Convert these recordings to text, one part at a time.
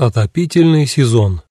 Отопительный сезон.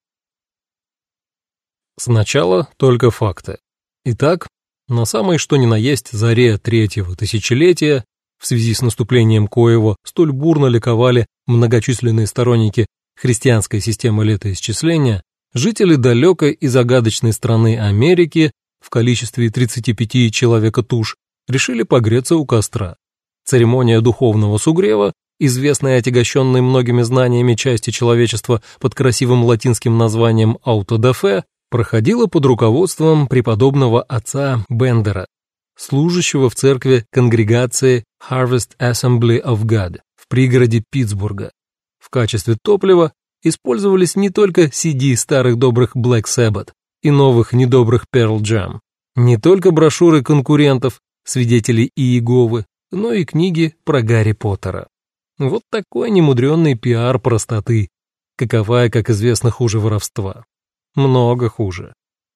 Сначала только факты. Итак, на самой что ни на есть заре третьего тысячелетия, в связи с наступлением Коева, столь бурно ликовали многочисленные сторонники христианской системы летоисчисления, жители далекой и загадочной страны Америки в количестве 35 человека туш решили погреться у костра. Церемония духовного сугрева известной отягощенной многими знаниями части человечества под красивым латинским названием «аутодафе», проходила под руководством преподобного отца Бендера, служащего в церкви конгрегации Harvest Assembly of God в пригороде Питтсбурга. В качестве топлива использовались не только CD старых добрых Black Sabbath и новых недобрых Pearl Jam, не только брошюры конкурентов, свидетелей Иеговы, но и книги про Гарри Поттера. Вот такой немудренный пиар простоты, каковая, как известно, хуже воровства. Много хуже.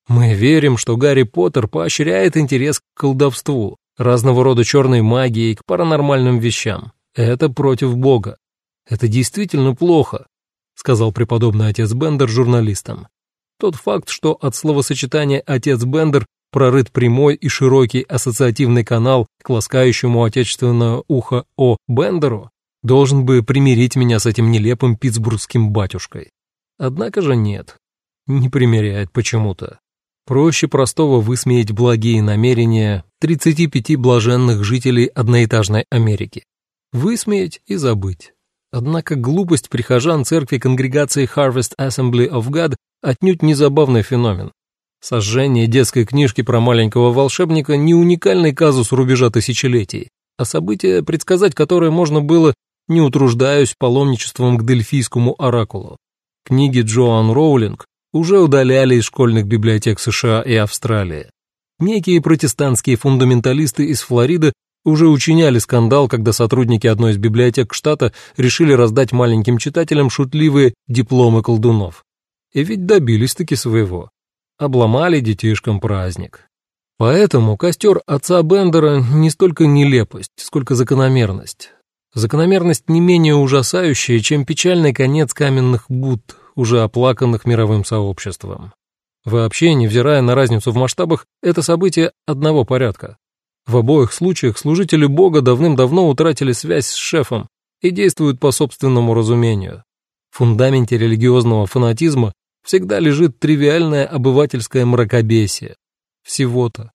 Мы верим, что Гарри Поттер поощряет интерес к колдовству, разного рода черной магии, к паранормальным вещам. Это против Бога. Это действительно плохо, сказал преподобный отец Бендер журналистам. Тот факт, что от словосочетания «отец Бендер» прорыт прямой и широкий ассоциативный канал к ласкающему отечественное ухо О. Бендеру, должен бы примирить меня с этим нелепым питтсбургским батюшкой. Однако же нет, не примиряет почему-то. Проще простого высмеять благие намерения 35 блаженных жителей одноэтажной Америки. Высмеять и забыть. Однако глупость прихожан церкви конгрегации Harvest Assembly of God отнюдь не забавный феномен. Сожжение детской книжки про маленького волшебника не уникальный казус рубежа тысячелетий, а событие, предсказать которое можно было не утруждаюсь паломничеством к дельфийскому оракулу. Книги Джоан Роулинг уже удаляли из школьных библиотек США и Австралии. Некие протестантские фундаменталисты из Флориды уже учиняли скандал, когда сотрудники одной из библиотек штата решили раздать маленьким читателям шутливые дипломы колдунов. И ведь добились-таки своего. Обломали детишкам праздник. Поэтому костер отца Бендера не столько нелепость, сколько закономерность. Закономерность не менее ужасающая, чем печальный конец каменных Будд, уже оплаканных мировым сообществом. Вообще, невзирая на разницу в масштабах, это событие одного порядка. В обоих случаях служители Бога давным-давно утратили связь с шефом и действуют по собственному разумению. В фундаменте религиозного фанатизма всегда лежит тривиальное обывательское мракобесие. Всего-то.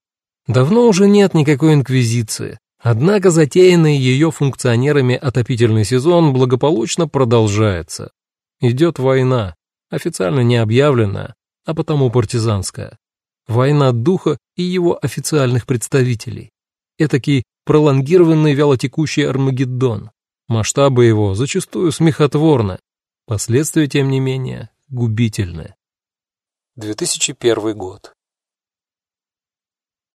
Давно уже нет никакой инквизиции, Однако затеянный ее функционерами отопительный сезон благополучно продолжается. Идет война, официально не объявленная, а потому партизанская. Война духа и его официальных представителей. Этакий пролонгированный вялотекущий Армагеддон. Масштабы его зачастую смехотворны, последствия, тем не менее, губительны. 2001 год.